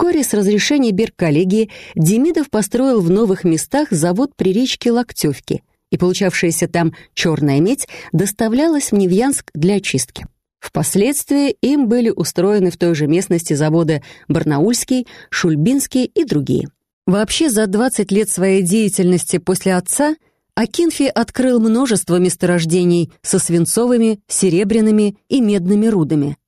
Вскоре с разрешения Берг-коллегии Демидов построил в новых местах завод при речке Локтевки, и получавшаяся там черная медь доставлялась в Невьянск для очистки. Впоследствии им были устроены в той же местности заводы Барнаульский, Шульбинский и другие. Вообще за 20 лет своей деятельности после отца Акинфи открыл множество месторождений со свинцовыми, серебряными и медными рудами.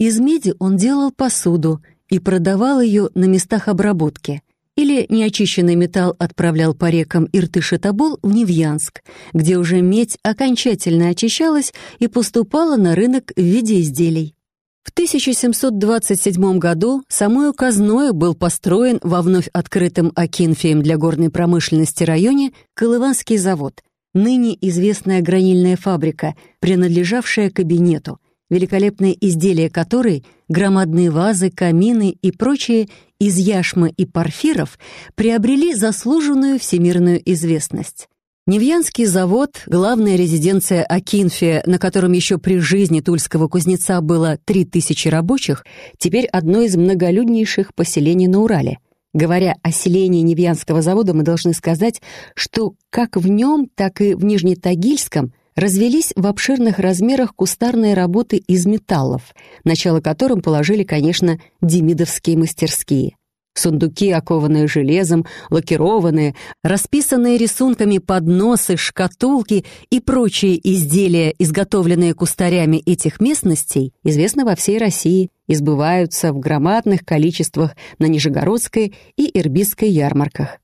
Из меди он делал посуду и продавал ее на местах обработки – или неочищенный металл отправлял по рекам Иртыш-Табол в Невьянск, где уже медь окончательно очищалась и поступала на рынок в виде изделий. В 1727 году самой казною был построен во вновь открытом Акинфием для горной промышленности районе Колыванский завод, ныне известная гранильная фабрика, принадлежавшая кабинету, великолепные изделия которой, громадные вазы, камины и прочие из яшмы и порфиров приобрели заслуженную всемирную известность. Невьянский завод, главная резиденция Акинфия, на котором еще при жизни тульского кузнеца было 3000 рабочих, теперь одно из многолюднейших поселений на Урале. Говоря о селении Невьянского завода, мы должны сказать, что как в нем, так и в Нижнетагильском развелись в обширных размерах кустарные работы из металлов, начало которым положили, конечно, демидовские мастерские. Сундуки, окованные железом, лакированные, расписанные рисунками подносы, шкатулки и прочие изделия, изготовленные кустарями этих местностей, известны во всей России, избываются в громадных количествах на Нижегородской и Ирбитской ярмарках.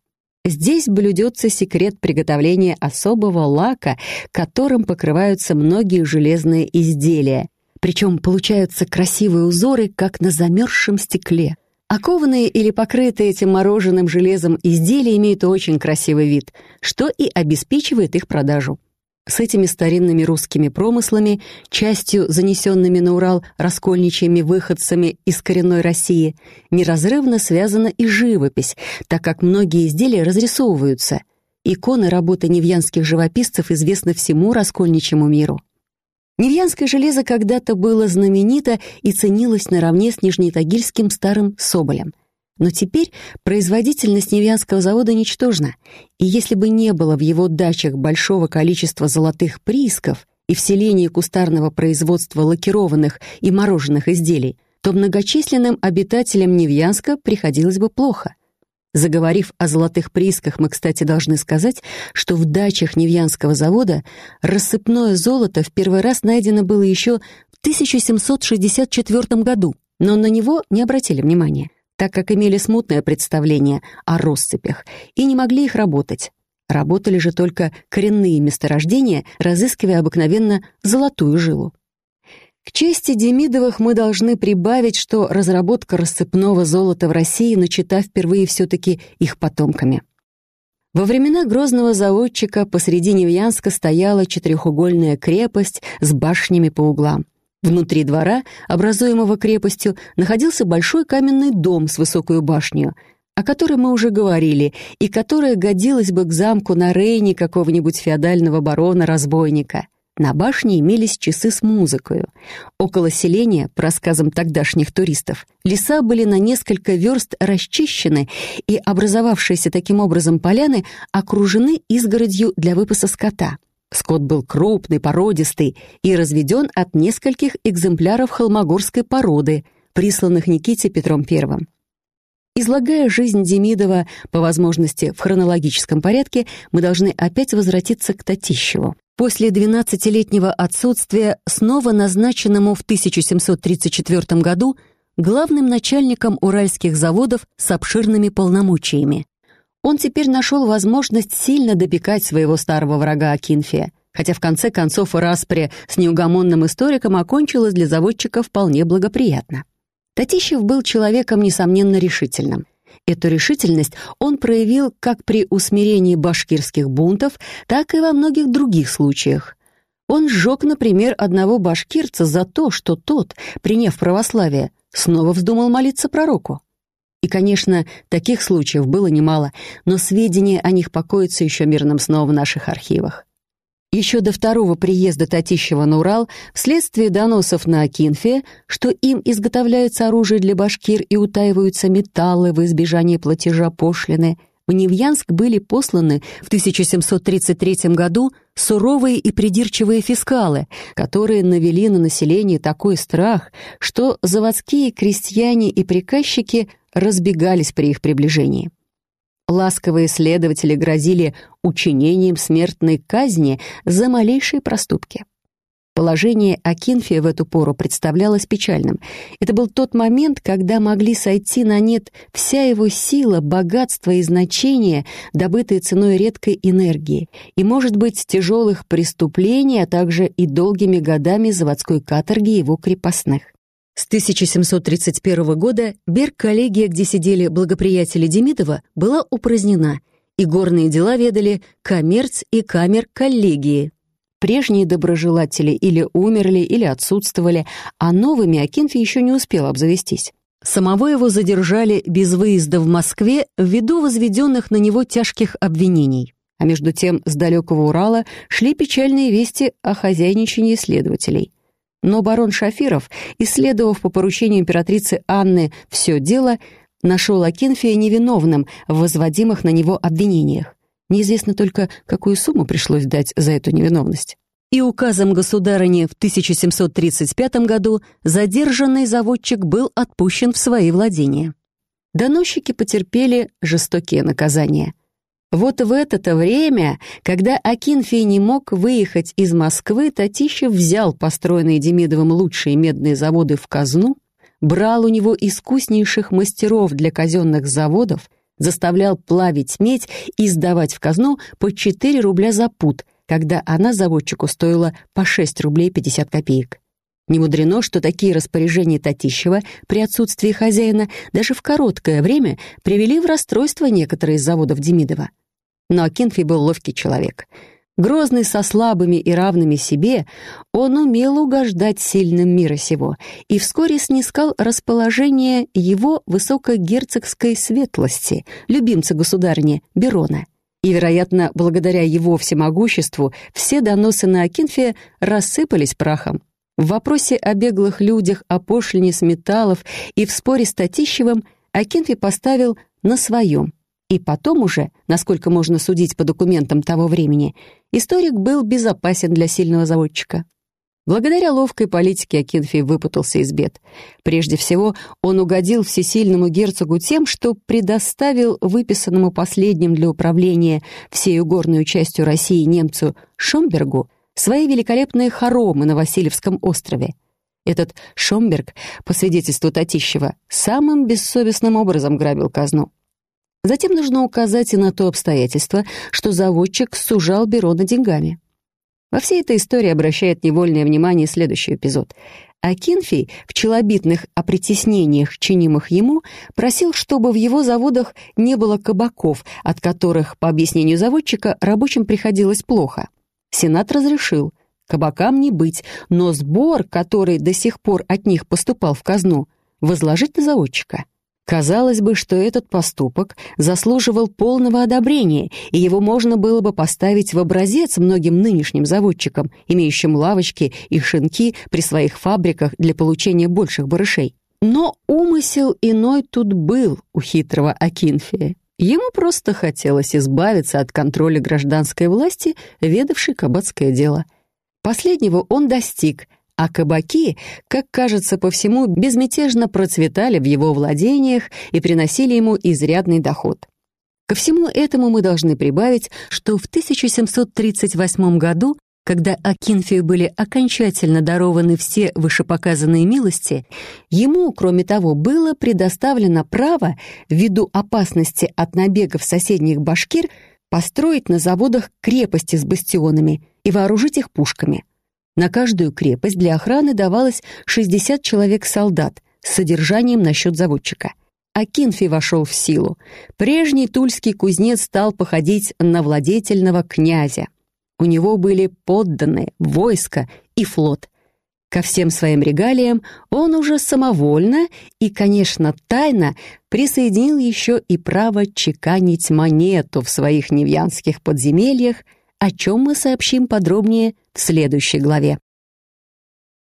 Здесь блюдется секрет приготовления особого лака, которым покрываются многие железные изделия. Причем получаются красивые узоры, как на замерзшем стекле. Окованные или покрытые этим мороженым железом изделия имеют очень красивый вид, что и обеспечивает их продажу. С этими старинными русскими промыслами, частью занесенными на Урал раскольничьими выходцами из коренной России, неразрывно связана и живопись, так как многие изделия разрисовываются. Иконы работы невьянских живописцев известны всему раскольничьему миру. Невьянское железо когда-то было знаменито и ценилось наравне с Нижнетагильским старым Соболем. Но теперь производительность Невьянского завода ничтожна, и если бы не было в его дачах большого количества золотых приисков и вселения кустарного производства лакированных и мороженых изделий, то многочисленным обитателям Невьянска приходилось бы плохо. Заговорив о золотых приисках, мы, кстати, должны сказать, что в дачах Невьянского завода рассыпное золото в первый раз найдено было еще в 1764 году, но на него не обратили внимания так как имели смутное представление о россыпях и не могли их работать. Работали же только коренные месторождения, разыскивая обыкновенно золотую жилу. К чести Демидовых мы должны прибавить, что разработка рассыпного золота в России начата впервые все-таки их потомками. Во времена грозного заводчика посреди Невьянска стояла четырехугольная крепость с башнями по углам. Внутри двора, образуемого крепостью, находился большой каменный дом с высокой башней, о которой мы уже говорили, и которая годилась бы к замку на Рейне какого-нибудь феодального барона-разбойника. На башне имелись часы с музыкою. Около селения, по рассказам тогдашних туристов, леса были на несколько верст расчищены, и образовавшиеся таким образом поляны окружены изгородью для выпаса скота — Скот был крупный, породистый и разведен от нескольких экземпляров холмогорской породы, присланных Никите Петром I. Излагая жизнь Демидова по возможности в хронологическом порядке, мы должны опять возвратиться к Татищеву. После 12-летнего отсутствия, снова назначенному в 1734 году главным начальником уральских заводов с обширными полномочиями, он теперь нашел возможность сильно допекать своего старого врага Акинфия, хотя в конце концов распри с неугомонным историком окончилась для заводчика вполне благоприятно. Татищев был человеком, несомненно, решительным. Эту решительность он проявил как при усмирении башкирских бунтов, так и во многих других случаях. Он сжег, например, одного башкирца за то, что тот, приняв православие, снова вздумал молиться пророку. И, конечно, таких случаев было немало, но сведения о них покоятся еще мирным сном в наших архивах. Еще до второго приезда Татищева на Урал, вследствие доносов на Акинфе, что им изготовляется оружие для башкир и утаиваются металлы в избежание платежа пошлины, в Невьянск были посланы в 1733 году суровые и придирчивые фискалы, которые навели на население такой страх, что заводские крестьяне и приказчики разбегались при их приближении. Ласковые следователи грозили учинением смертной казни за малейшие проступки. Положение Акинфия в эту пору представлялось печальным. Это был тот момент, когда могли сойти на нет вся его сила, богатство и значение, добытые ценой редкой энергии, и, может быть, тяжелых преступлений, а также и долгими годами заводской каторги его крепостных. С 1731 года Берг-коллегия, где сидели благоприятели Демидова, была упразднена, и горные дела ведали коммерц и камер-коллегии. Прежние доброжелатели или умерли, или отсутствовали, а новыми Акинфи еще не успел обзавестись. Самого его задержали без выезда в Москве ввиду возведенных на него тяжких обвинений. А между тем с далекого Урала шли печальные вести о хозяйничании следователей – но барон Шафиров, исследовав по поручению императрицы Анны все дело, нашел Акинфия невиновным в возводимых на него обвинениях. Неизвестно только, какую сумму пришлось дать за эту невиновность. И указом государыни в 1735 году задержанный заводчик был отпущен в свои владения. Доносчики потерпели жестокие наказания. Вот в это-то время, когда Акинфий не мог выехать из Москвы, Татищев взял построенные Демидовым лучшие медные заводы в казну, брал у него искуснейших мастеров для казенных заводов, заставлял плавить медь и сдавать в казну по 4 рубля за пуд, когда она заводчику стоила по 6 рублей 50 копеек. Не мудрено, что такие распоряжения Татищева при отсутствии хозяина даже в короткое время привели в расстройство некоторые из заводов Демидова. Но Акинфи был ловкий человек. Грозный со слабыми и равными себе, он умел угождать сильным мира сего и вскоре снискал расположение его высокогерцогской светлости, любимца государни Берона. И, вероятно, благодаря его всемогуществу все доносы на Акинфия рассыпались прахом. В вопросе о беглых людях, о пошлине с металлов и в споре с Татищевым Акинфи поставил на своем – и потом уже, насколько можно судить по документам того времени, историк был безопасен для сильного заводчика. Благодаря ловкой политике Акинфий выпутался из бед. Прежде всего, он угодил всесильному герцогу тем, что предоставил выписанному последним для управления всей угорной частью России немцу Шомбергу свои великолепные хоромы на Васильевском острове. Этот Шомберг, по свидетельству Татищева, самым бессовестным образом грабил казну. Затем нужно указать и на то обстоятельство, что заводчик сужал Берона деньгами. Во всей этой истории обращает невольное внимание следующий эпизод. Акинфий в челобитных о притеснениях, чинимых ему, просил, чтобы в его заводах не было кабаков, от которых, по объяснению заводчика, рабочим приходилось плохо. Сенат разрешил кабакам не быть, но сбор, который до сих пор от них поступал в казну, возложить на заводчика. Казалось бы, что этот поступок заслуживал полного одобрения, и его можно было бы поставить в образец многим нынешним заводчикам, имеющим лавочки и шинки при своих фабриках для получения больших барышей. Но умысел иной тут был у хитрого Акинфия. Ему просто хотелось избавиться от контроля гражданской власти, ведавшей кабацкое дело. Последнего он достиг – а кабаки, как кажется по всему, безмятежно процветали в его владениях и приносили ему изрядный доход. Ко всему этому мы должны прибавить, что в 1738 году, когда Акинфию были окончательно дарованы все вышепоказанные милости, ему, кроме того, было предоставлено право, ввиду опасности от набегов соседних башкир, построить на заводах крепости с бастионами и вооружить их пушками – на каждую крепость для охраны давалось 60 человек-солдат с содержанием на счет заводчика. Акинфи вошел в силу. Прежний тульский кузнец стал походить на владетельного князя. У него были подданные, войско и флот. Ко всем своим регалиям он уже самовольно и, конечно, тайно присоединил еще и право чеканить монету в своих невьянских подземельях о чем мы сообщим подробнее в следующей главе.